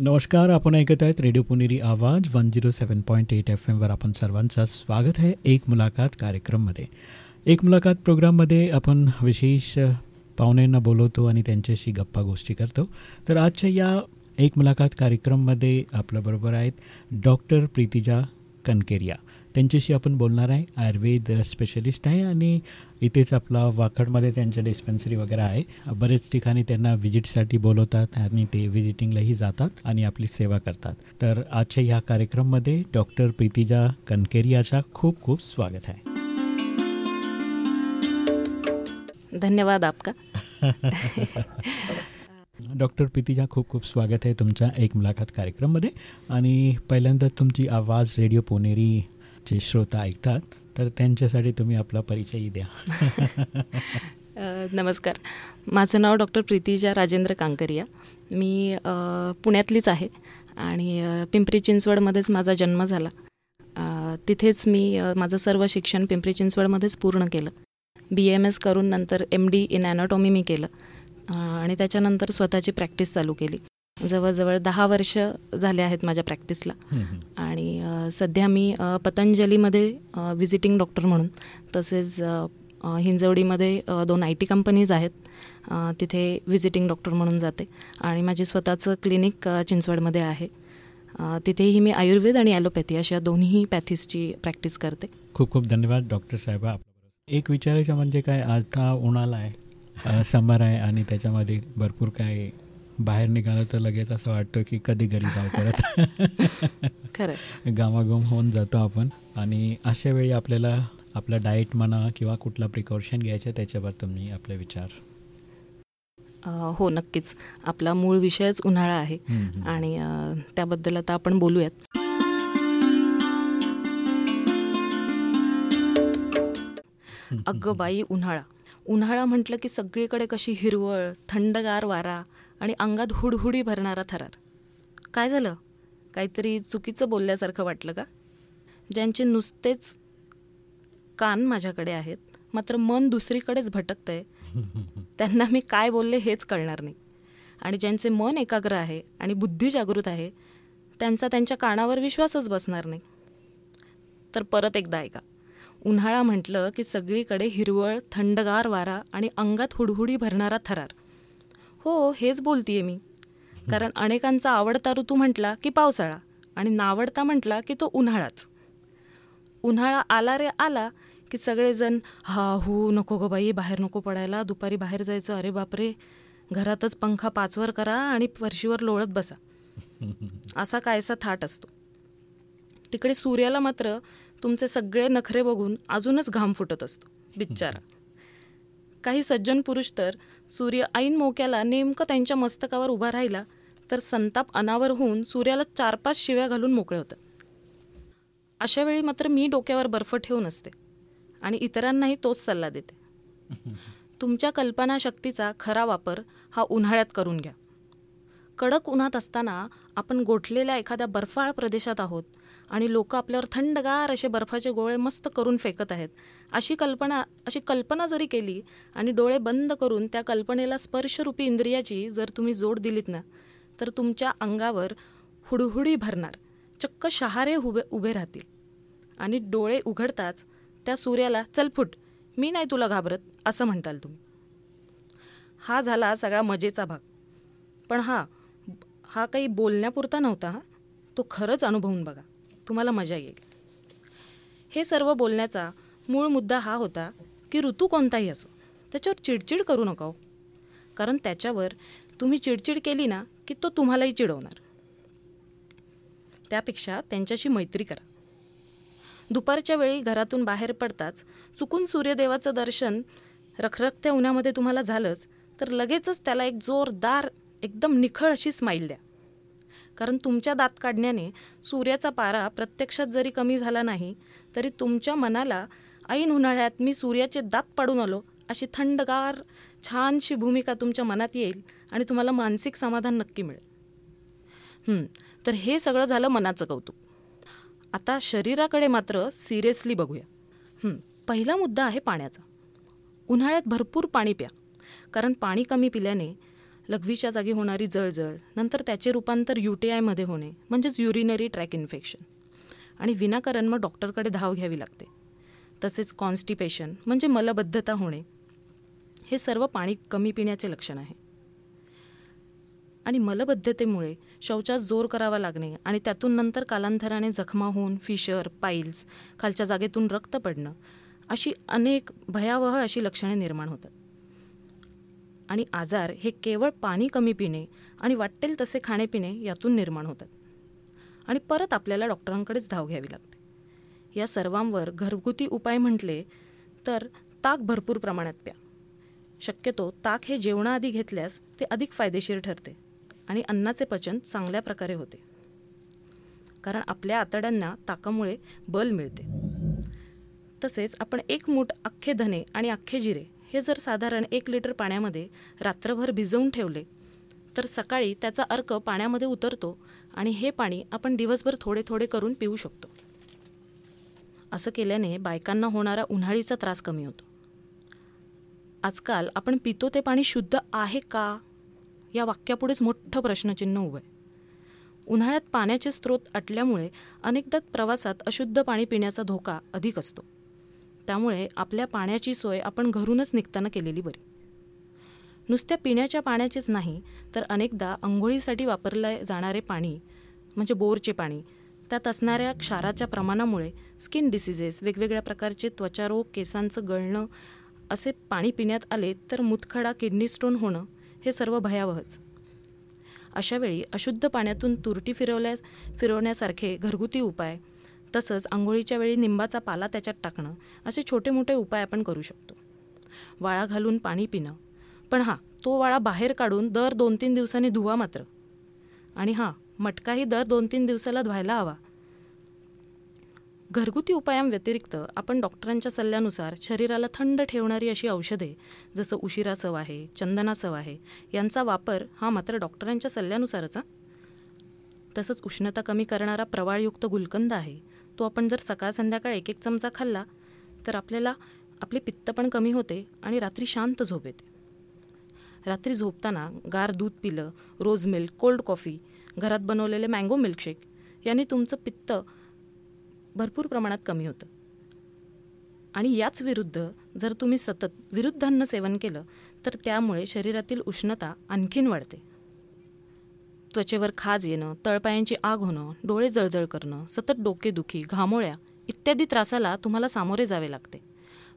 नमस्कार आपण ऐकत आहेत radio Puneri Awaaz one zero seven point eight F एमवर आपण सर्वांचं स्वागत आहे एक मुलाखत कार्यक्रममध्ये. एक मुलाखत प्रोग्राममध्ये आपण विशेष पाहुण्यांना बोलवतो आणि त्यांच्याशी गप्पा गोष्टी करतो. तर आजच्या या एक मुलाखत कार्यक्रममध्ये आपल्याबरोबर आहेत डॉक्टर प्रीतिजा कनकेरिया. त्यांच्याशी आपण बोलणार आहे. आयुर्वेद स्पेशलिस्ट आहे आणि इथेच आपला वाकडमध्ये त्यांच्या डिस्पेन्सरी वगैरे आहे. बरेच ठिकाणी त्यांना व्हिजिटसाठी बोलवतात आणि ते व्हिजिटिंगलाही जातात आणि आपली सेवा करतात. तर आजच्या ह्या कार्यक्रममध्ये डॉक्टर प्रीतिजा कनकेरियाचा खूप खूप स्वागत आहे. धन्यवाद आपका. डॉक्टर प्रीतिजा खूप खूप स्वागत आहे तुमच्या एक मुलाखत कार्यक्रममध्ये. आणि पहिल्यांदा तुमची आवाज रेडिओ जे श्रोता ऐकतात तर त्यांच्यासाठी तुम्ही आपला परिचय द्या. नमस्कार. माझं नाव डॉक्टर प्रीतिजा राजेंद्र कांकरिया. मी पुण्यातलीच आहे आणि पिंपरी चिंचवडमध्येच माझा जन्म झाला. तिथेच मी माझं सर्व शिक्षण पिंपरी चिंचवडमध्येच पूर्ण केलं. बी एम एस करून नंतर एम डी इन ॲनाटॉमी मी केलं. आणि त्याच्यानंतर स्वतःची प्रॅक्टिस चालू केली. जवळजवळ दहा वर्ष झाले आहेत माझ्या प्रॅक्टिसला. आणि सध्या मी पतंजलीमध्ये व्हिजिटिंग डॉक्टर म्हणून तसेच हिंजवडीमध्ये दोन आय टी कंपनीज आहेत. तिथे व्हिजिटिंग डॉक्टर म्हणून जाते. आणि माझे स्वतःचं क्लिनिक चिंचवडमध्ये आहे. तिथेही मी आयुर्वेद आणि ॲलोपॅथी अशा दोन्ही पॅथीसची प्रॅक्टिस करते. खूप खूप धन्यवाद डॉक्टर साहेबा. एक विचारायचं म्हणजे काय आता उन्हाळा आहे समर आहे आणि त्याच्यामध्ये भरपूर काय बाहेर निघालं तर लगेच असं वाटतं की कधी घरी जाऊ परत. गामागम होऊन जातो आपण. आणि अशा वेळी आपल्याला आपलं डाएट म्हणा किंवा कुठला प्रिकॉशन घ्यायचं त्याच्यावर तुम्ही आपले विचार. हो नक्कीच. आपला मूळ विषयच उन्हाळा आहे. आणि त्याबद्दल आता आपण बोलूयात. अगं बाई उन्हाळा. उन्हाळा म्हटलं की सगळीकडे कशी हिरवळ थंडगार वारा आणि अंगात हुडहुडी भरणारा थरार. काय झालं? काहीतरी चुकीचं बोलल्यासारखं वाटलं का? ज्यांचे नुसतेच कान माझ्याकडे आहेत मात्र मन दुसरीकडेच भटकतं आहे त्यांना मी काय बोलले हेच कळणार नाही. आणि ज्यांचे मन एकाग्र आहे आणि बुद्धी जागृत आहे त्यांचा त्यांच्या कानावर विश्वासच बसणार नाही. तर परत एकदा ऐका. उन्हाळा म्हटलं की सगळीकडे हिरवळ थंडगार वारा आणि अंगात हुडहुडी भरणारा थरार. हो हेच बोलतीये मी. कारण अनेकांचा आवडता ऋतू म्हटला की पावसाळा आणि नावडता म्हटला की तो उन्हाळाच. उन्हाळा आला रे आला की सगळेजण हा हो नको गं बाई बाहेर नको पडायला दुपारी बाहेर जायचं अरे बापरे घरातच पंखा पाचवर करा आणि फरशीवर लोळत बसा. असा कायसा थाट असतो. तिकडे सूर्याला मात्र तुमचे सगळे नखरे बघून अजूनच घाम फुटत असतो. बिच्चारा. काही सज्जन पुरुष तर सूर्य ऐन मोक्याला नेमकं त्यांच्या मस्तकावर उभा राहिला तर संताप अनावर होऊन सूर्याला चार पाच शिव्या घालून मोकळे होतात अशा वेळी मात्र मी डोक्यावर बर्फ ठेवून असते आणि इतरांनाही तोच सल्ला देते. तुमच्या कल्पनाशक्तीचा खरा वापर हा उन्हाळ्यात करून घ्या. कडक उन्हात असताना आपण गोठलेल्या एखाद्या बर्फाळ प्रदेशात आहोत आणि लोक आपल्यावर थंडगार असे बर्फाचे गोळे मस्त करून फेकत आहेत अशी कल्पना अशी कल्पना जरी केली आणि डोळे बंद करून त्या कल्पनेला स्पर्शरूपी इंद्रियाची जर तुम्ही जोड दिलीत ना तर तुमच्या अंगावर हुडहुडी भरणार चक्क शहारे उभे उभे राहतील. आणि डोळे उघडताच त्या सूर्याला चलफुट मी नाही तुला घाबरत असं म्हणताल तुम्ही. हा झाला सगळा मजेचा भाग. पण हा हा काही बोलण्यापुरता नव्हता हा. तो खरंच अनुभवून बघा. तुम्हाला मजा येईल. हे सर्व बोलण्याचा मूळ मुद्दा हा होता की ऋतू कोणताही असो त्याच्यावर चिडचिड करू नका हो. कारण त्याच्यावर तुम्ही चिडचिड केली ना की तो तुम्हालाही चिडवणार. त्यापेक्षा त्यांच्याशी मैत्री करा. दुपारच्या वेळी घरातून बाहेर पडताच चुकून सूर्यदेवाचं दर्शन रखरखत्या उन्हामध्ये तुम्हाला झालंच तर लगेचच त्याला एक जोरदार एकदम निखळ अशी स्माईल द्या. कारण तुमच्या दात काढण्याने सूर्याचा पारा प्रत्यक्षात जरी कमी झाला नाही तरी तुमच्या मनाला ऐन उन्हाळ्यात मी सूर्याचे दात पाडून आलो. अशी थंडगार छानशी भूमिका तुमच्या मनात येईल आणि तुम्हाला मानसिक समाधान नक्की मिळेल. तर हे सगळं झालं मनाचं कौतुक. आता शरीराकडे मात्र सिरियसली बघूया. पहिला मुद्दा आहे पाण्याचा. उन्हाळ्यात भरपूर पाणी प्या. कारण पाणी कमी पिल्याने लघवीच्या जागी होणारी जळजळ नंतर त्याचे रूपांतर यू टी आयमध्ये होणे म्हणजेच युरिनरी ट्रॅक इन्फेक्शन आणि विनाकारण मग डॉक्टरकडे धाव घ्यावी लागते. तसेच कॉन्स्टिपेशन म्हणजे मलबद्धता होणे हे सर्व पाणी कमी पिण्याचे लक्षण आहे. आणि मलबद्धतेमुळे शौचास जोर करावा लागणे आणि त्यातून नंतर कालांतराने जखमा होऊन फिशर पाईल्स खालच्या जागेतून रक्त पडणं अशी अनेक भयावह अशी लक्षणे निर्माण होतात. आणि आजार हे केवळ पाणी कमी पिणे आणि वाटेल तसे खाणे पिणे यातून निर्माण होतात. आणि परत आपल्याला डॉक्टरांकडेच धाव घ्यावी लागते. या सर्वांवर घरगुती उपाय म्हटले तर ताक भरपूर प्रमाणात प्या. शक्यतो ताक हे जेवणाआधी घेतल्यास ते अधिक फायदेशीर ठरते आणि अन्नाचे पचन चांगल्या प्रकारे होते. कारण आपल्या आतड्यांना ताकामुळे बल मिळते. तसेच आपण एक मूठ अख्खे धने आणि अख्खे जिरे हे जर साधारण एक लिटर पाण्यामध्ये रात्रभर भिजवून ठेवले तर सकाळी त्याचा अर्क पाण्यामध्ये उतरतो आणि हे पाणी आपण दिवसभर थोडे थोडे करून पिऊ शकतो. असं केल्याने बायकांना होणारा उन्हाळीचा त्रास कमी होतो. आजकाल आपण पितो ते पाणी शुद्ध आहे का? या वाक्यापुढेच मोठं प्रश्नचिन्ह उभं आहे. उन्हाळ्यात पाण्याचे स्रोत अटल्यामुळे अनेकदा प्रवासात अशुद्ध पाणी पिण्याचा धोका अधिक असतो. त्यामुळे आपल्या पाण्याची सोय आपण घरूनच निघताना केलेली बरी. नुसत्या पिण्याच्या पाण्याचेच नाही तर अनेकदा आंघोळीसाठी वापरले जाणारे पाणी म्हणजे बोरचे पाणी त्यात असणाऱ्या क्षाराच्या प्रमाणामुळे स्किन डिसिजेस वेगवेगळ्या प्रकारचे त्वचारोग केसांचं गळणं असे पाणी पिण्यात आले तर मुतखडा किडनी स्टोन होणं हे सर्व भयावहच. अशावेळी अशुद्ध पाण्यातून तुरटी फिरवल्या फिरवण्यासारखे घरगुती उपाय तसंच आंघोळीच्या वेळी निंबाचा पाला त्याच्यात टाकणं असे छोटे मोठे उपाय आपण करू शकतो. वाळा घालून पाणी पिणं. पण हां तो वाळा बाहेर काढून दर दोन तीन दिवसांनी धुवा मात्र. आणि हां मटकाही दर दोन तीन दिवसाला धुवायला हवा. घरगुती उपायांव्यतिरिक्त आपण डॉक्टरांच्या सल्ल्यानुसार शरीराला थंड ठेवणारी अशी औषधे जसं उशिरा सव आहे चंदना सव आहे यांचा वापर हा मात्र डॉक्टरांच्या सल्ल्यानुसारच तसंच उष्णता कमी करणारा प्रवाळयुक्त गुलकंद आहे तो आपण जर सकाळ संध्याकाळ एक एक चमचा खाल्ला तर आपल्याला आपली पित्त पण कमी होते आणि रात्री शांत झोप येते. रात्री झोपताना गार दूध पिलं रोज मिल्क कोल्ड कॉफी घरात बनवलेले मँगो मिल्कशेक यांनी तुमचं पित्त भरपूर प्रमाणात कमी होतं. आणि याच विरुद्ध जर तुम्ही सतत विरुद्ध अन्न सेवन केलं तर त्यामुळे शरीरातील उष्णता आणखीन वाढते. त्वचेवर खाज येणं तळपायांची आग होणं डोळे जळजळ करणं सतत डोकेदुखी घामोळ्या इत्यादी त्रासाला तुम्हाला सामोरे जावे लागते.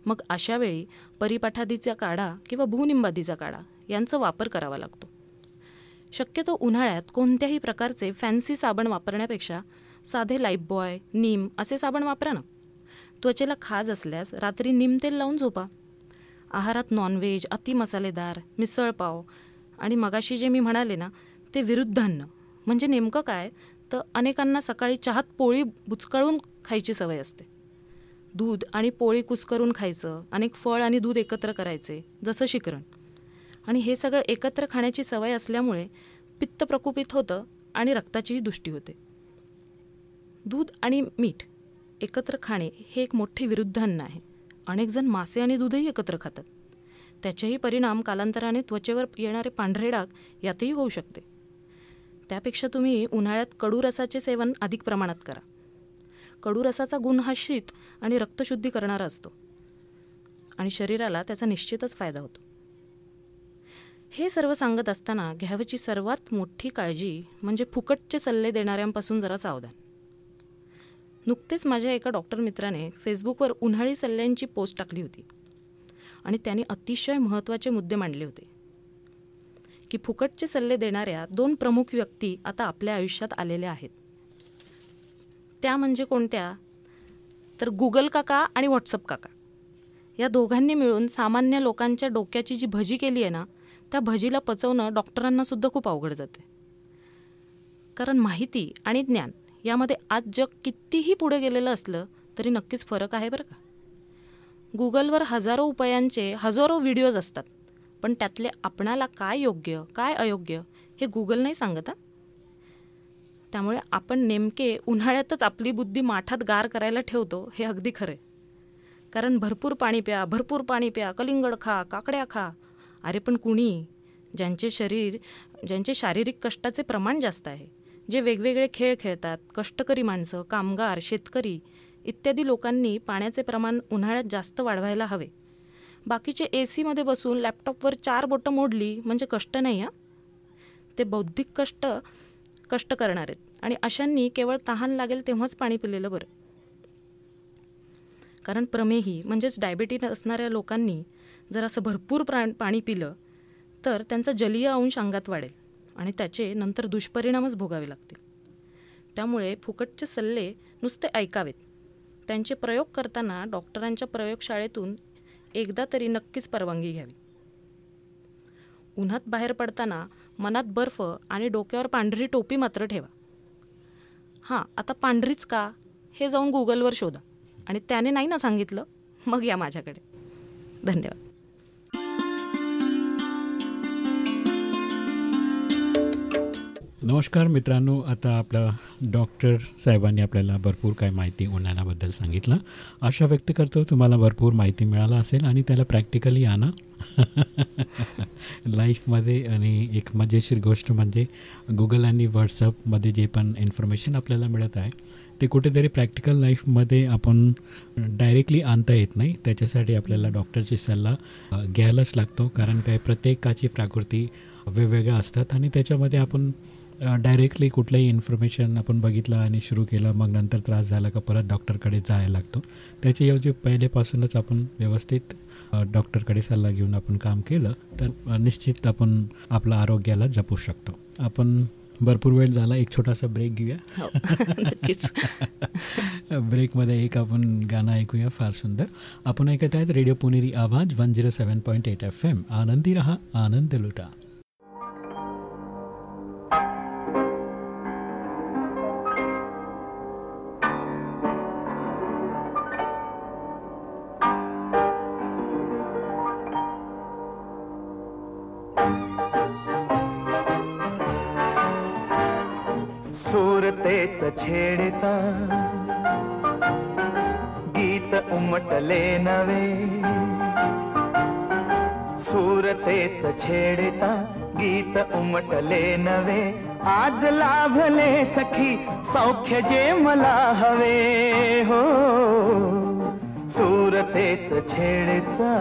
मग अशावेळी परिपाठादीचा काढा किंवा भूनिंबादीचा काढा यांचा वापर करावा लागतो. शक्यतो उन्हाळ्यात कोणत्याही प्रकारचे फॅन्सी साबण वापरण्यापेक्षा साधे लाईफबॉय नीम असे साबण वापरा ना. त्वचेला खाज असल्यास रात्री नीम तेल लावून झोपा. आहारात नॉनव्हेज अति मसालेदार मिसळपाव आणि मगाशी जे मी म्हणाले ना ते विरुद्धान्न. म्हणजे नेमकं काय? तर अनेकांना सकाळी चहात पोळी बुचकळून खायची सवय असते. दूध आणि पोळी कुस्करून खायचं अनेक फळ आणि दूध एकत्र करायचे जसं शिकरण. आणि हे सगळं एकत्र खाण्याची सवय असल्यामुळे पित्त प्रकोपित होतं आणि रक्ताचीही दुष्टी होते. दूध आणि मीठ एकत्र खाणे हे एक मोठे विरुद्धान्न आहे. अनेकजण मासे आणि दूधही एकत्र खातात. त्याचेही परिणाम कालांतराने त्वचेवर येणारे पांढरे डाग यातही होऊ शकते. त्यापेक्षा तुम्ही उन्हाळ्यात कडू रसाचे सेवन अधिक प्रमाणात करा. कडू रसाचा गुण हा शीत आणि रक्तशुद्धी करणारा असतो. आणि शरीराला त्याचा निश्चितच फायदा होतो. हे सर्व सांगत असताना घ्यावची सर्वात मोठी काळजी म्हणजे फुकटचे सल्ले देणाऱ्यांपासून जरा सावधान. नुकतेच माझ्या एका डॉक्टर मित्राने फेसबुकवर उन्हाळी सल्ल्यांची पोस्ट टाकली होती. आणि त्यांनी अतिशय महत्त्वाचे मुद्दे मांडले होते. की फुकटचे सल्ले देणाऱ्या दोन प्रमुख व्यक्ती आता आपल्या आयुष्यात आलेल्या आहेत. त्या म्हणजे कोणत्या? तर गुगल काका आणि व्हॉट्सअप काका. या दोघांनी मिळून सामान्य लोकांच्या डोक्याची जी भजी केली आहे ना त्या भजीला पचवणं डॉक्टरांनासुद्धा खूप अवघड जाते. कारण माहिती आणि ज्ञान यामध्ये आज जग कितीही पुढे गेलेलं असलं तरी नक्कीच फरक आहे बरं का? गुगलवर हजारो उपायांचे हजारो व्हिडिओज असतात. पण त्यातले आपणाला काय योग्य काय अयोग्य हे गुगल नाही सांगत हां? त्यामुळे आपण नेमके उन्हाळ्यातच आपली बुद्धी माठात गार करायला ठेवतो हे अगदी खरे आहे. कारण भरपूर पाणी प्या भरपूर पाणी प्या कलिंगड खा काकड्या खा अरे पण कुणी? ज्यांचे शरीर ज्यांचे शारीरिक कष्टाचे प्रमाण जास्त आहे जे वेगवेगळे खेळ खेळतात कष्टकरी माणसं कामगार शेतकरी इत्यादी लोकांनी पाण्याचे प्रमाण उन्हाळ्यात जास्त वाढवायला हवे. बाकीचे ए सीमध्ये बसून लॅपटॉपवर चार बोटं मोडली म्हणजे कष्ट नाही हां? ते बौद्धिक कष्ट कष्ट करणार आहेत आणि अशांनी केवळ तहान लागेल तेव्हाच पाणी पिलेलं बरं. कारण प्रमेही म्हणजेच डायबिटीज असणाऱ्या लोकांनी जर असं भरपूर प्रा पाणी पिलं तर त्यांचा जलीय अंश अंगात वाढेल आणि त्याचे नंतर दुष्परिणामच भोगावे लागतील. त्यामुळे फुकटचे सल्ले नुसते ऐकावेत. त्यांचे प्रयोग करताना डॉक्टरांच्या प्रयोगशाळेतून एकदा तरी नक्कीच परवानगी घ्यावी. उन्हात बाहेर पडताना मनात बर्फ आणि डोक्यावर पांढरी टोपी मात्र ठेवा. हां आता पांढरीच का? हे जाऊन गुगलवर शोधा. आणि त्याने नाही ना सांगितलं? मग या माझ्याकडे. धन्यवाद. नमस्कार मित्रांनो आता आपला डॉक्टर साहेबांनी आपल्याला भरपूर काय माहिती उन्हाळ्याबद्दल सांगितलं. आशा व्यक्त करतो तुम्हाला भरपूर माहिती मिळाला असेल आणि त्याला प्रॅक्टिकली आणा लाईफमध्ये आणि एक मजेशीर गोष्ट म्हणजे गुगल आणि व्हॉट्सअपमध्ये जे पण इन्फॉर्मेशन आपल्याला मिळत आहे ते कुठेतरी प्रॅक्टिकल लाईफमध्ये आपण डायरेक्टली आणता येत नाही. त्याच्यासाठी आपल्याला डॉक्टरची सल्ला घ्यायलाच लागतो. कारण काय प्रत्येकाची प्राकृती वेगवेगळ्या असतात आणि त्याच्यामध्ये आपण डायरेक्टली कुठलंही इन्फॉर्मेशन आपण बघितलं आणि सुरू केलं मग नंतर त्रास झाला का परत डॉक्टरकडे जायला लागतो. त्याच्याऐवजी पहिलेपासूनच आपण व्यवस्थित डॉक्टरकडे सल्ला घेऊन आपण काम केलं तर निश्चित आपण आपल्या आरोग्याला जपू शकतो. आपण भरपूर वेळ झाला एक छोटासा ब्रेक घेऊया. हो ब्रेकमध्ये एक आपण गाणं ऐकूया फार सुंदर. आपण ऐकत आहेत radio Puneri Awaaz one zero seven point eight F M आनंदी रहा आनंद लुटा. उमटले नवे आज लाभले सखी सौख्य जे मला हवे. हो सुरतेच छेडता.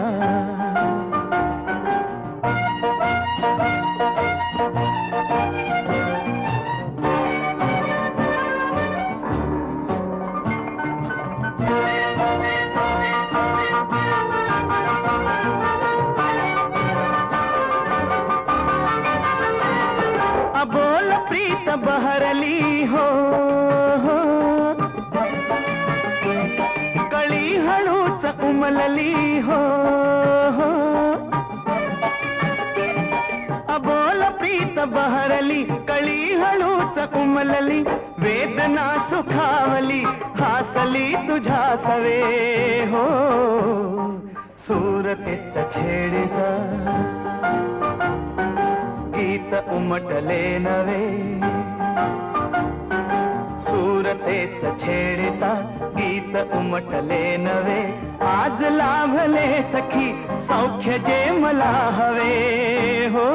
वाली हो, हो। अबोल प्रीत बहरली कळी हळूच उमलली वेदना सुखावली हासली तुझ्या सवे हो। सुरतेच छेडता गीत उमटले नवे। सुरतेच छेडता गीत उमटले नवे आज लाभले सखी सौख्य जे मला हवे. हो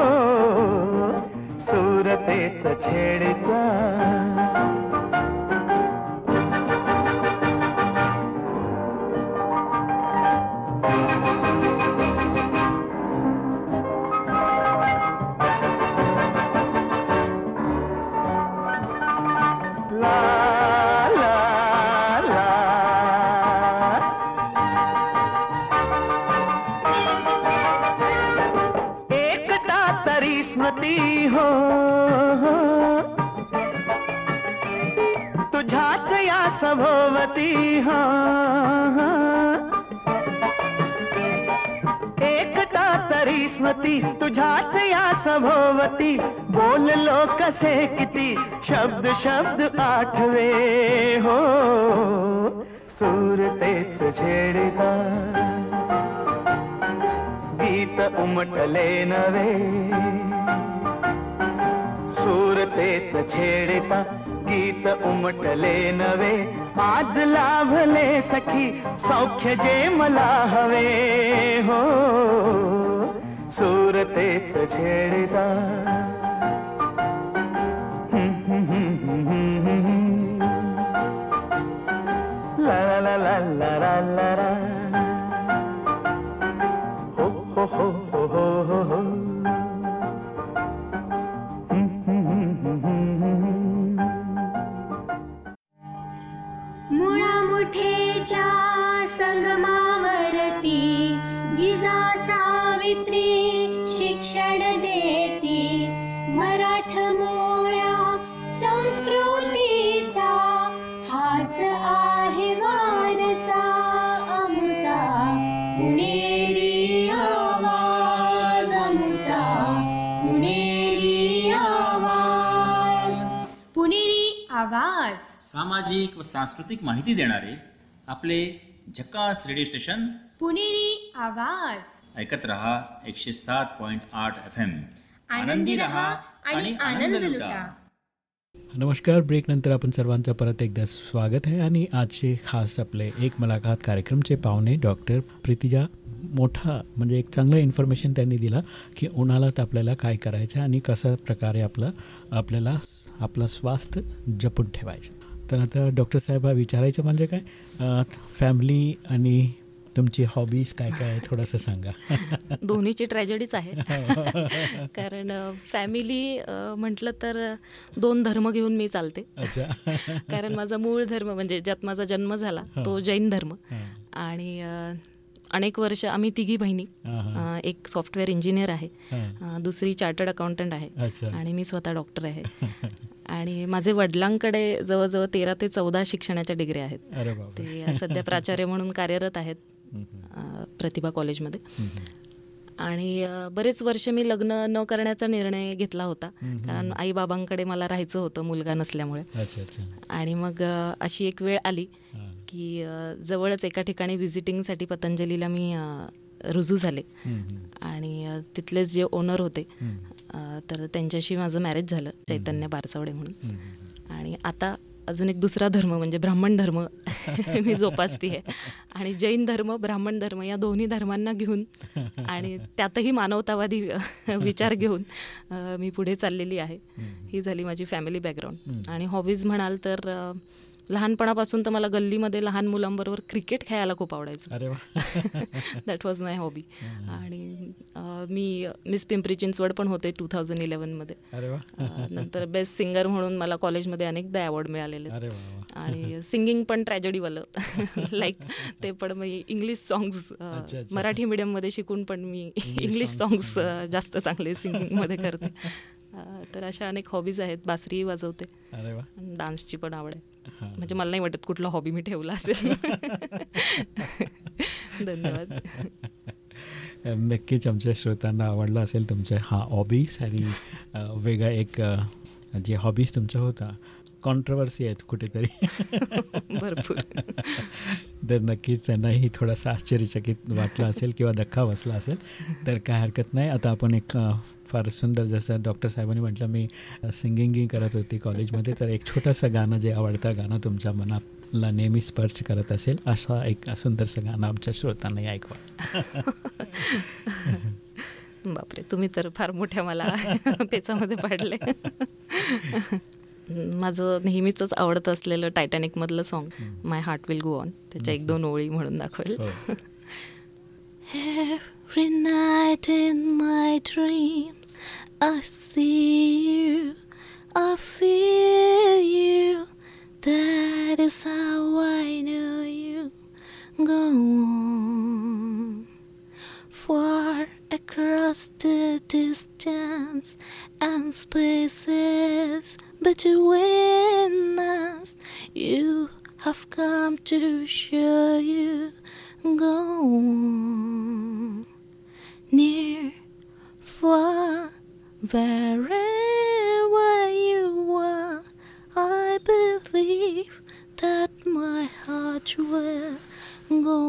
सुरतेच छेडता सभोवती सभोवती बोललो कसे किती शब्द शब्द आठवे हो. सुरतेच छेडता गीत उमटले नवे. सूर तेच छेडता गीत उमटले नवे. आज लाभले सखी सौख्य जे मला हवे हो. सुरतेच छेडिता. ला ला ला ला ला ला ला हो हो हो हो हो हो हो. मुळा मुठेच्या संगमा सामाजिक व सांस्कृतिक माहिती देणारे आपले झकास रेडिओ स्टेशन पुणेरी आवाज. ऐकत रहा एकशे सात पॉइंट आठ एफ एम आनंदी रहा आणि आनंद लुटा. नमस्कार ब्रेकनंतर आपण सर्वांचं परत एकदा स्वागत आहे आणि आजचे खास आपले एक मुलाखत कार्यक्रमचे पाहुणे डॉक्टर प्रीतिजा मोठा म्हणजे एक चांगलं इन्फॉर्मेशन त्यांनी दिला की उन्हाळ्यात आपल्याला काय करायचं आणि कशा प्रकारे आपलं आपल्याला आपलं स्वास्थ्य जपून ठेवायचं. तर आता डॉक्टर साहेब हा विचारायचं म्हणजे काय? फॅमिली आणि तुमची हॉबीज काय काय आहे? थोडंसं सांगा. दोन्हीची ट्रॅजेडीच आहे. कारण फॅमिली म्हटलं तर दोन धर्म घेऊन मी चालते. कारण माझा मूळ धर्म म्हणजे ज्यात माझा जन्म झाला तो जैन धर्म. आणि अनेक वर्ष आम्ही तिघी बहिणी एक सॉफ्टवेअर इंजिनियर आहे दुसरी चार्टर्ड अकाउंटंट आहे आणि मी स्वतः डॉक्टर आहे. आणि माझे वडिलांकडे जवळजवळ तेरा ते चौदा शिक्षणाच्या डिग्री आहेत. ते सध्या प्राचार्य म्हणून कार्यरत आहेत प्रतिभा कॉलेजमध्ये. आणि बरेच वर्ष मी लग्न न करण्याचा निर्णय घेतला होता. कारण आई बाबांकडे मला राहायचं होतं मुलगा नसल्यामुळे. आणि मग अशी एक वेळ आली. की जवळच एका ठिकाणी व्हिजिटिंगसाठी पतंजलीला मी रुजू झाले. आणि तिथलेच जे ओनर होते तर त्यांच्याशी माझं मॅरेज झालं चैतन्य बारसावडे म्हणून. आणि आता अजून एक दुसरा धर्म म्हणजे ब्राह्मण धर्म मी जोपासती आहे आणि जैन धर्म ब्राह्मण धर्म या दोन्ही धर्मांना घेऊन आणि त्यातही मानवतावादी विचार घेऊन मी पुढे चाललेली आहे. ही झाली माझी फॅमिली बॅकग्राऊंड आणि हॉबीज म्हणाल तर लहानपणापासून तर मला गल्लीमध्ये लहान मुलांबरोबर क्रिकेट खेळायला खूप आवडायचं. अरे दॅट वॉज माय हॉबी आणि मी मिस पिंपरी चिंचवड पण होते टू थाउजंड वा. नंतर बेस्ट सिंगर म्हणून मला कॉलेजमध्ये अनेकदा अवॉर्ड मिळालेले. आणि सिंगिंग पण ट्रॅजेडीवालं लाईक ते पण मी इंग्लिश सॉंग्स. मराठी मीडियममध्ये शिकून पण मी इंग्लिश सॉंग्स जास्त चांगले सिंगिंगमध्ये करते. तर अशा अनेक हॉबीज आहेत. बासरी वाजवते. अरे वा. आणि डान्सची पण आवड आहे. हां. म्हणजे मला नाही वाटत कुठला हॉबी मी ठेवला असेल. धन्यवाद. नक्कीच आमच्या श्रोतांना आवडला असेल तुमचे हा हॉबीज आणि वेगळा एक जे हॉबीज तुमचा होता कॉन्ट्रवर्सी आहेत कुठेतरी. भरपूर. तर नक्कीच त्यांनाही थोडासा आश्चर्यचकित वाटला असेल किंवा धक्का बसला असेल. तर काय हरकत नाही. आता आपण एक फार सुंदर जसं डॉक्टर साहेबांनी म्हटलं मी सिंगिंगही करत होती कॉलेजमध्ये तर एक छोटंसं गाणं जे आवडतं गाणं तुमच्या मनाला नेहमी स्पर्श करत असेल असा एक सुंदरसं गाणं आमच्या श्रोतांनाही ऐकवा. बापरे तुम्ही तर फार मोठ्या मला पेचामध्ये पाडले. माझं नेहमीच आवडत असलेलं टायटॅनिकमधलं song my heart will go on त्याच्या एक दोन ओळी म्हणून दाखवेल. हो. Every night in my dreams, I see you, I feel you. That is how I know you. Go on. Far across the distance and spaces between us, you have come to show you. Go on Near, far, wherever you are, I believe that my heart will go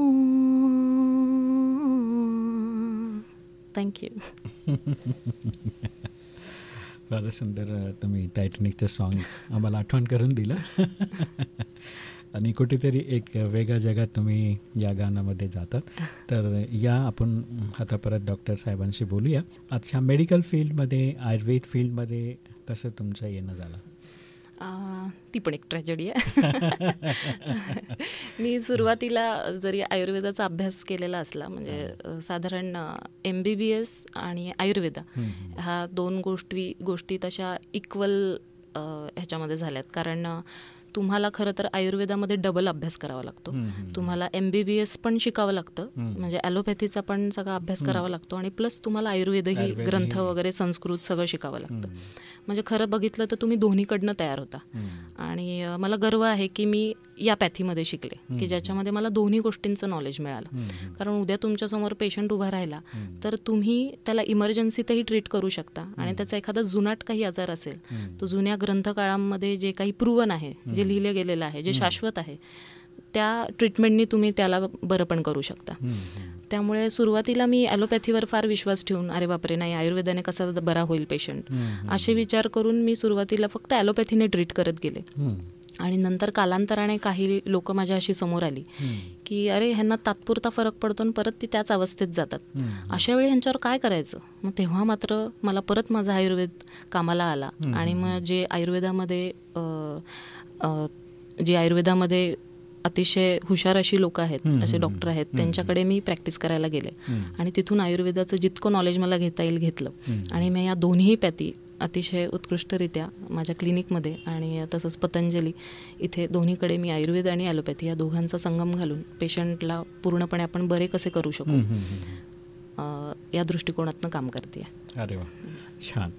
on. Thank you. फार सुंदर अ, तुम्ही टायटॅनिकचं song आम्हाला आठवण करून दिलं आणि कुठेतरी एक वेगळ्या जगात तुम्ही या गाण्यामध्ये जातात. तर या आपण आता परत डॉक्टर साहेबांशी बोलूया. अच्छा मेडिकल फील्डमध्ये आयुर्वेद फील्डमध्ये कसं तुमचं येणं झालं? ती पण एक ट्रॅजेडी आहे. मी सुरुवातीला जरी आयुर्वेदाचा अभ्यास केलेला असला म्हणजे साधारण एम बी बी एस आणि आयुर्वेदा ह्या दोन गोष्टी गोष्टी तशा इक्वल ह्याच्यामध्ये झाल्यात. कारण तुम्हाला खरं तर आयुर्वेदामध्ये डबल अभ्यास करावा लागतो. तुम्हाला एम बी बी एस पण शिकावं लागतं. म्हणजे ॲलोपॅथीचा पण सगळा अभ्यास करावा लागतो आणि प्लस तुम्हाला आयुर्वेदही आयुर्वेदही. ग्रंथ वगैरे संस्कृत सगळं शिकावं लागतं. म्हणजे खरं बघितलं तर तुम्ही दोन्हीकडनं तयार होता. आणि मला गर्व आहे की मी या पॅथीमध्ये शिकले की ज्याच्यामध्ये मला दोन्ही गोष्टींचं नॉलेज मिळालं. कारण उद्या तुमच्यासमोर पेशंट उभा राहिला तर तुम्ही त्याला इमर्जन्सीतही ट्रीट करू शकता. आणि त्याचा एखादा जुनाट काही आजार असेल तो जुन्या ग्रंथकाळांमध्ये जे काही प्रूवन आहे जे लिहिलं गेलेलं आहे जे शाश्वत आहे त्या ट्रीटमेंटनी तुम्ही त्याला बरं पण करू शकता. त्यामुळे सुरुवातीला मी ॲलोपॅथीवर फार विश्वास ठेवून अरे बापरे नाही आयुर्वेदाने कसा बरा होईल पेशंट असे विचार करून मी सुरुवातीला फक्त ॲलोपॅथीने ट्रीट करत गेले. आणि नंतर कालांतराने काही लोक माझ्या अशी समोर आली की अरे ह्यांना तात्पुरता फरक पडतो आणि परत ती त्याच अवस्थेत जातात. अशा वेळी ह्यांच्यावर काय करायचं? मग तेव्हा मात्र मला परत माझा आयुर्वेद कामाला आला. आणि मग जे आयुर्वेदामध्ये जे आयुर्वेदामध्ये अतिशय हुशार अशी लोक आहेत असे डॉक्टर आहेत. त्यांच्याकडे मी प्रॅक्टिस करायला गेले. आणि तिथून आयुर्वेदाचं जितकं नॉलेज मला घेता येईल घेतलं. आणि मी या दोन्ही पॅथी अतिशय उत्कृष्टरित्या माझ्या क्लिनिकमध्ये आणि तसंच पतंजली इथे दोन्हीकडे मी आयुर्वेद आणि ॲलोपॅथी या दोघांचा संगम घालून पेशंटला पूर्णपणे आपण बरे कसे करू शकू? या दृष्टिकोनातनं काम करते. अरे वा. छान.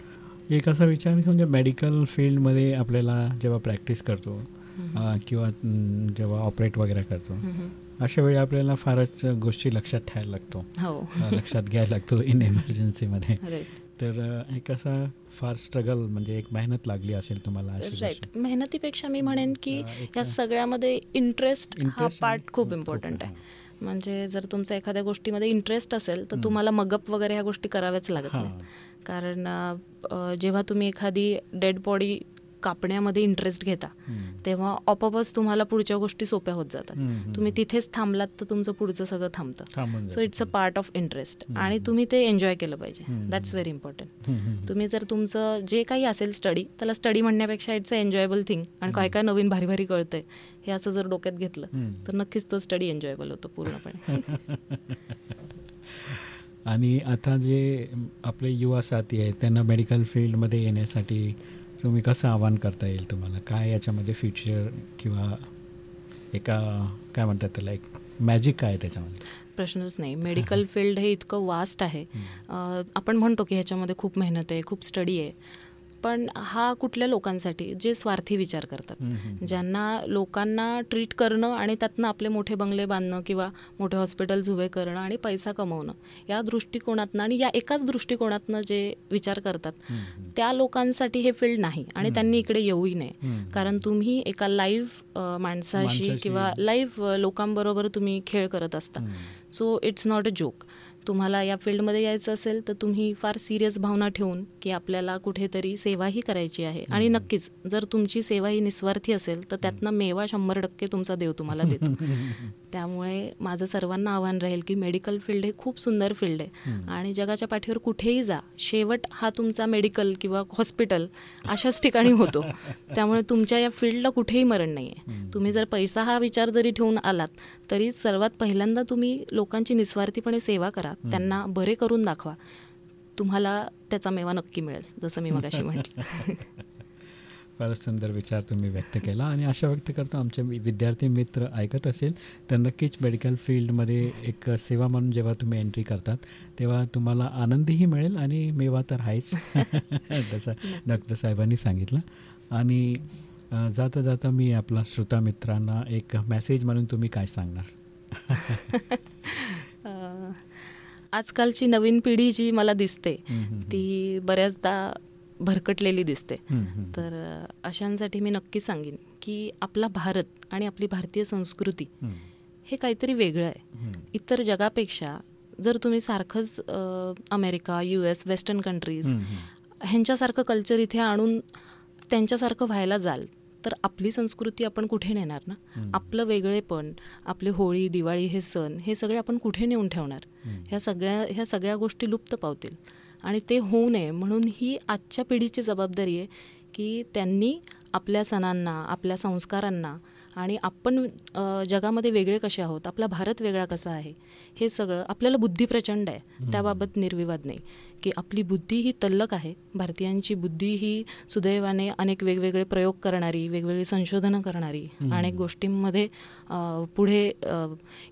एक असा विचार म्हणजे मेडिकल फील्डमध्ये आपल्याला जेव्हा प्रॅक्टिस करतो किंवा जेव्हा ऑपरेट वगैरे करतो. अशा वेळी आपल्याला फारच गोष्टी लक्षात ठेवायला लागतो. हो. लक्षात घ्यायला लागतो इन इमर्जन्सीमध्ये तर एक असा फार स्ट्रगल म्हणजे एक मेहनत लागली असेल तुम्हाला. राईट मेहनतीपेक्षा मी म्हणेन की या सगळ्यामध्ये इंटरेस्ट हा पार्ट आणि- खूप इम्पॉर्टंट आहे, आहे. म्हणजे जर तुमचा एखाद्या गोष्टीमध्ये इंटरेस्ट असेल तर तुम्हाला मगअप वगैरे ह्या गोष्टी कराव्याच लागत हां. नाही कारण जेव्हा तुम्ही एखादी डेड बॉडी कापण्यामध्ये इंटरेस्ट घेता. तेव्हा आपोआपच तुम्हाला पुढच्या गोष्टी सोप्या होत जातात. तुम्ही तिथेच थांबलात तर तुमचं पुढचं सगळं थांबतं. So. It's a part of interest आणि तुम्ही ते एन्जॉय केलं पाहिजे. That's very important. तुम्ही जर तुमचं जे काही असेल स्टडी त्याला स्टडी म्हणण्यापेक्षा इट्स अ एन्जॉयबल थिंग आणि काय काय नवीन भारी भारी कळतंय हे असं जर डोक्यात घेतलं. तर नक्कीच तो स्टडी एन्जॉयबल होतो पूर्णपणे. आणि आता जे आपले युवा साथी आहेत त्यांना मेडिकल फील्डमध्ये येण्यासाठी तुम्ही कसं आवाहन करता येईल तुम्हाला? काय याच्यामध्ये फ्युचर किंवा एका काय म्हणतात त्याला एक मॅजिक काय त्याच्यामध्ये? प्रश्नच नाही. मेडिकल फील्ड हे इतकं वास्ट आहे. आपण म्हणतो की ह्याच्यामध्ये खूप मेहनत आहे खूप स्टडी आहे. पण हा कुठल्या लोकांसाठी? जे स्वार्थी विचार करतात. ज्यांना लोकांना ट्रीट करणं आणि त्यातनं आपले मोठे बंगले बांधणं किंवा मोठे हॉस्पिटल्स उभे करणं आणि पैसा कमवणं या दृष्टिकोनातनं आणि या एकाच दृष्टिकोनातनं जे विचार करतात त्या लोकांसाठी हे फील्ड नाही आणि त्यांनी इकडे येऊही नये. कारण तुम्ही एका लाईव्ह माणसाशी माणसाशी. किंवा लाईव्ह लोकांबरोबर तुम्ही खेळ करत असता. So it's not a joke तुम्हाला या फील्डमध्ये यायचं असेल तर तुम्ही फार सिरियस भावना ठेवून की आपल्याला कुठेतरी सेवाही करायची आहे. आणि नक्कीच जर तुमची सेवा ही निस्वार्थी असेल तर त्यातनं मेवा शंभर टक्के तुमचा देव तुम्हाला देतो. त्यामुळे माझं सर्वांना आव्हान राहील की मेडिकल फील्ड हे खूप सुंदर फील्ड आहे. आणि जगाच्या पाठीवर कुठेही जा शेवट हा तुमचा मेडिकल किंवा हॉस्पिटल अशाच ठिकाणी होतो. त्यामुळे तुमच्या या फील्डला कुठेही मरण नाही आहे तुम्ही जर पैसा हा विचार जरी ठेवून आलात तरी सर्वात पहिल्यांदा तुम्ही लोकांची निस्वार्थीपणे सेवा करा. त्यांना बरे करून दाखवा. तुम्हाला त्याचा मेवा नक्की मिळेल जसं मी मगाशी म्हटलं. फारच सुंदर विचार तुम्ही व्यक्त केला आणि अशा व्यक्त करतो आमचे विद्यार्थी मित्र ऐकत असेल तर नक्कीच मेडिकल फील्डमध्ये एक सेवा म्हणून जेव्हा तुम्ही एंट्री करतात तेव्हा तुम्हाला आनंदही मिळेल आणि मेवा तर आहेच. जसं डॉक्टर साहेबांनी सांगितलं. आणि जाता जाता मी आपला श्रोता मित्रांना एक मेसेज म्हणून तुम्ही काय सांगणार? आजकालची नवीन पिढी जी मला दिसते ती बऱ्याचदा भरकटलेली दिसते. तर अशांसाठी मी नक्की सांगेन की आपला भारत आणि आपली भारतीय संस्कृती हे काहीतरी वेगळं आहे. इतर जगापेक्षा जर तुम्ही सारखंच America U S western countries. ह्यांच्यासारखं culture इथे आणून त्यांच्यासारखं व्हायला जाल तर आपली संस्कृती आपण कुठे नेणार ना? आपलं वेगळेपण आपले होळी दिवाळी हे सण हे सगळे आपण कुठे नेऊन ठेवणार? ह्या सगळ्या ह्या सगळ्या गोष्टी लुप्त पावतील. आणि ते होऊ नये म्हणून ही आजच्या पिढीची जबाबदारी आहे की त्यांनी आपल्या सणांना आपल्या संस्कारांना आणि आपण जगामध्ये वेगळे कसे आहोत? आपला भारत वेगळा कसा आहे? हे सगळं आपल्याला बुद्धी प्रचंड आहे. त्याबाबत निर्विवाद नाही. की आपली बुद्धी ही तल्लक आहे. भारतीयांची बुद्धी ही सुदैवाने अनेक वेगवेगळे प्रयोग करणारी वेगवेगळी संशोधनं करणारी अनेक गोष्टींमध्ये पुढे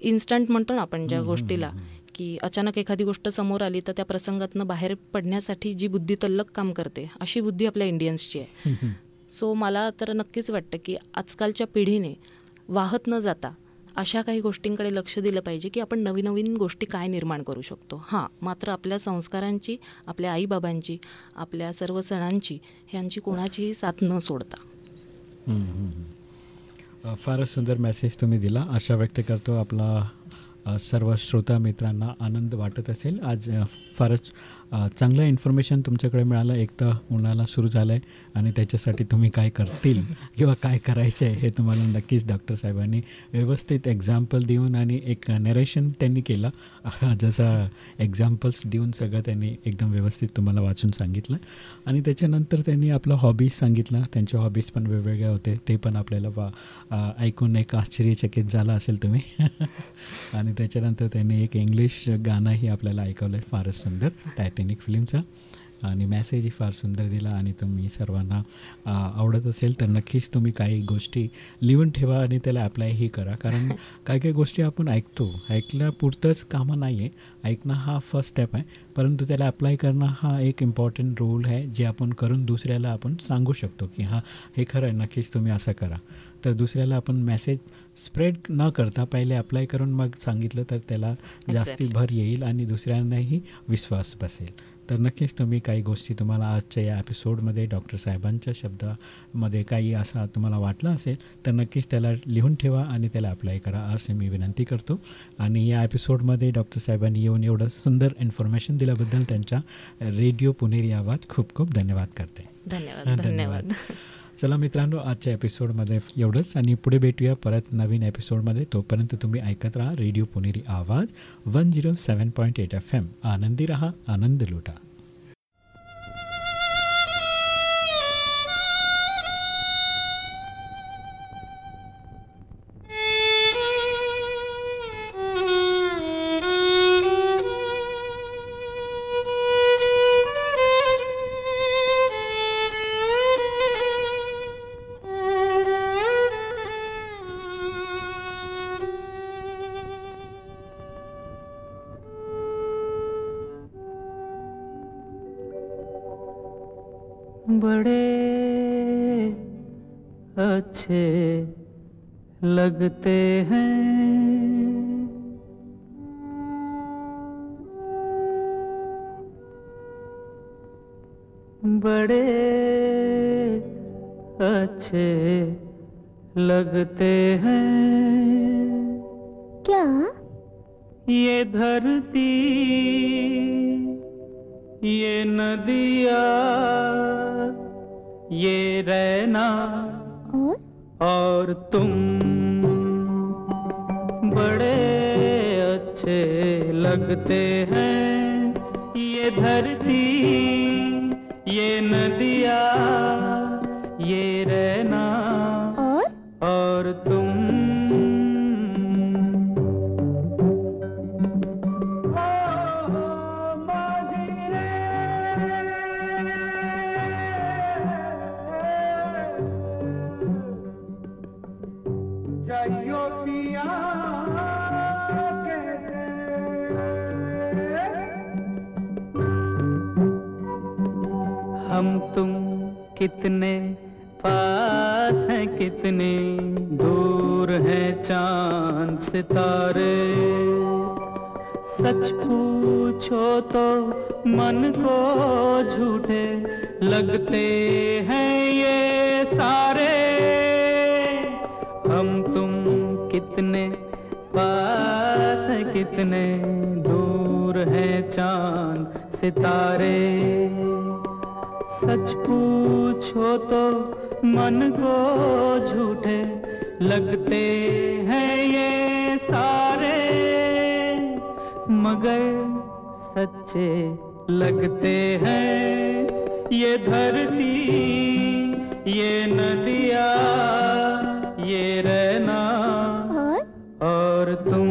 इन्स्टंट म्हणतो ना आपण ज्या गोष्टीला की अचानक एखादी गोष्ट समोर आली तर त्या प्रसंगातनं बाहेर पडण्यासाठी जी बुद्धी तल्लक काम करते अशी बुद्धी आपल्या इंडियन्सची आहे. सो मला तर नक्कीच वाटतं की आजकालच्या पिढीने वाहत न जाता अशा काही गोष्टींकडे लक्ष दिलं पाहिजे की आपण नवीन नवीन गोष्टी काय निर्माण करू शकतो. हां मात्र आपल्या संस्कारांची आपल्या आईबाबांची आपल्या सर्व सणांची ह्यांची कोणाचीही साथ न सोडता. फारच सुंदर मेसेज तुम्ही दिला. आशा व्यक्त करतो आपला सर्व श्रोता मित्रांना आनंद वाटत असेल. आज फारच चांगलं इन्फॉर्मेशन तुमच्याकडे मिळालं. एक तर उन्हाळा सुरू झालं आहे आणि त्याच्यासाठी तुम्ही काय करतील किंवा काय करायचं आहे हे तुम्हाला नक्कीच डॉक्टर साहेबांनी व्यवस्थित एक्झाम्पल देऊन आणि एक नरेशन त्यांनी केलं. जसं एक्झाम्पल्स देऊन सगळं त्यांनी एकदम व्यवस्थित तुम्हाला वाचून सांगितलं. आणि त्याच्यानंतर त्यांनी आपलं हॉबीज सांगितलं. त्यांचे हॉबीज पण वेगवेगळे होते. ते पण आपल्याला वा ऐकून एक आश्चर्यचकित झाला असेल तुम्ही. आणि त्याच्यानंतर त्यांनी एक इंग्लिश गाणंही आपल्याला ऐकवलं आहे फारच सुंदर. technikfilms ja. आणि मॅसेजही फार सुंदर दिला आणि तुम्ही सर्वांना आवडत असेल तर नक्कीच तुम्ही काही गोष्टी लिहून ठेवा आणि त्याला अप्लायही करा. कारण काही काही गोष्टी आपण ऐकतो. ऐकल्यापुरतंच कामं नाही आहे ऐकणं हा फर्स्ट स्टेप आहे. परंतु त्याला अप्लाय करणं हा एक इम्पॉर्टंट रोल आहे जे आपण करून दुसऱ्याला आपण सांगू शकतो की हां हे खरं आहे नक्कीच तुम्ही असं करा. तर दुसऱ्याला आपण मेसेज स्प्रेड न करता पहिले अप्लाय करून मग सांगितलं तर त्याला जास्ती Exactly. भर येईल आणि दुसऱ्यांनाही विश्वास बसेल. तर नक्कीच तुम्ही काही गोष्टी तुम्हाला आजच्या या एपिसोडमध्ये डॉक्टर साहेबांच्या शब्दामध्ये काही असा तुम्हाला वाटलं असेल तर नक्कीच त्याला लिहून ठेवा आणि त्याला अप्लाय करा. असे मी विनंती करतो. आणि या एपिसोडमध्ये डॉक्टर साहेबांनी येऊन एवढं सुंदर इन्फॉर्मेशन दिल्याबद्दल त्यांच्या रेडिओ पुणेरी आवाज खूप खूप धन्यवाद करते. धन्यवाद. धन्यवाद. चला मित्रांनो आजच्या एपिसोडमध्ये एवढंच आणि पुढे भेटूया परत नवीन एपिसोडमध्ये. तोपर्यंत तुम्ही ऐकत राहा radio Puneri Awaaz one zero seven point eight F M. आनंदी रहा आनंद लुटा. बड़े अच्छे लगते हैं। बड़े अच्छे लगते हैं। क्या? ये धरती ये नदिया ये रहना और? और तुम बड़े अच्छे लगते हैं। ये धरती ये नदिया ये रहना तो मन को झूठे लगते हैं ये सारे मगर सच्चे लगते हैं। ये धरती ये नदिया ये रहना और? और तुम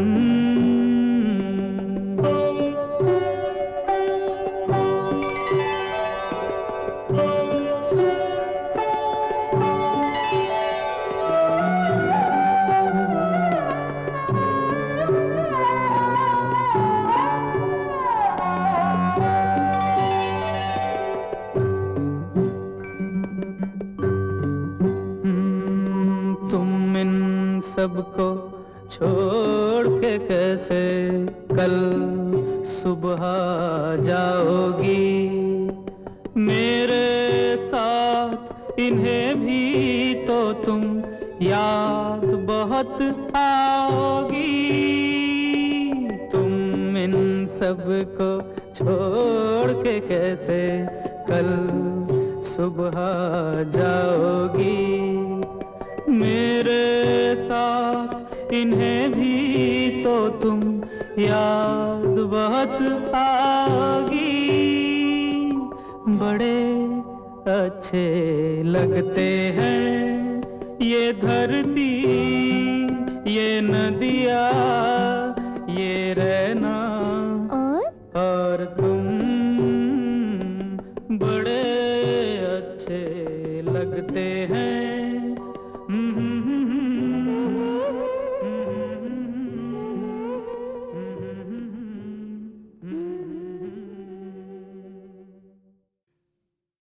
इन्हें भी तो तुम याद बहुत आओगी। तुम इन सबको छोड़ के कैसे कल सुबह जाओगी? मेरे साथ इन्हें भी तो तुम याद बहुत आओगी। बड़े अच्छे लगते हैं। ये धरती ये नदिया ये रह